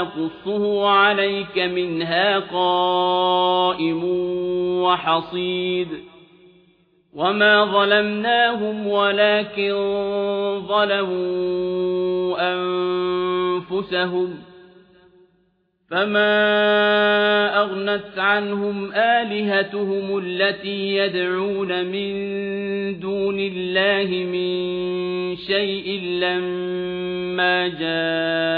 نقصه عليك منها قائم وحصيد وما ظلمناهم ولكن ظلموا أنفسهم فما أغنت عنهم آلهتهم التي يدعون من دون الله من شيء لما جاء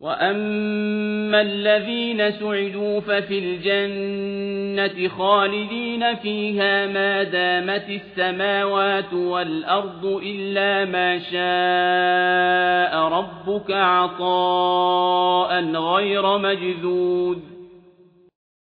وأما الذين سعدوا ففي الجنة خالدين فيها ما دامت السماوات والأرض إلا ما شاء ربك عطاء غير مجذود